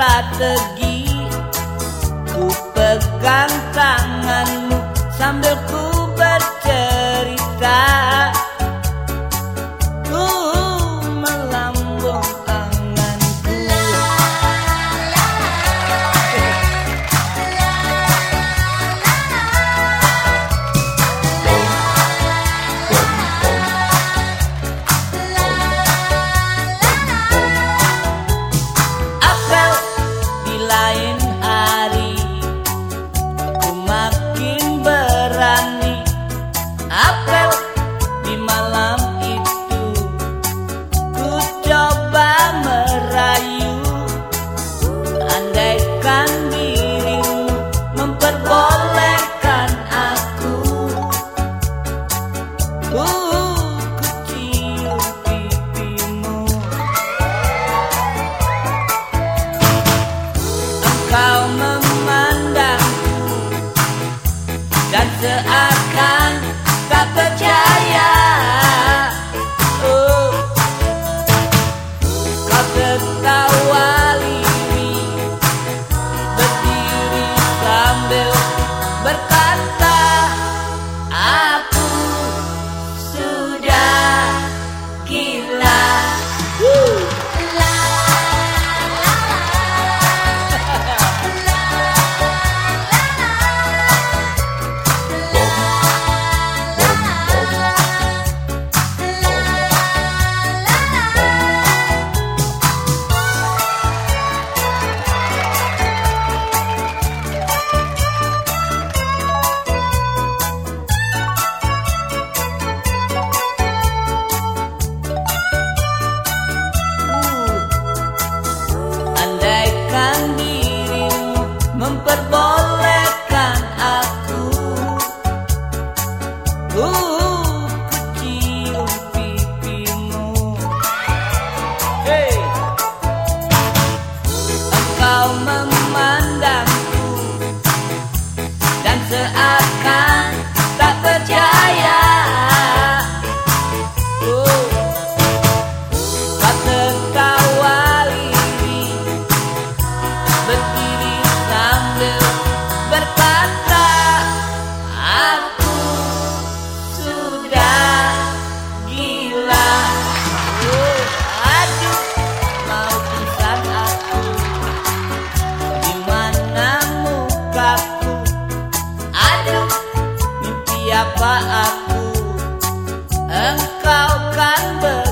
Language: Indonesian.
strategi. Ku pegang tanganmu sambil ku alma Siapa aku Engkau kan ber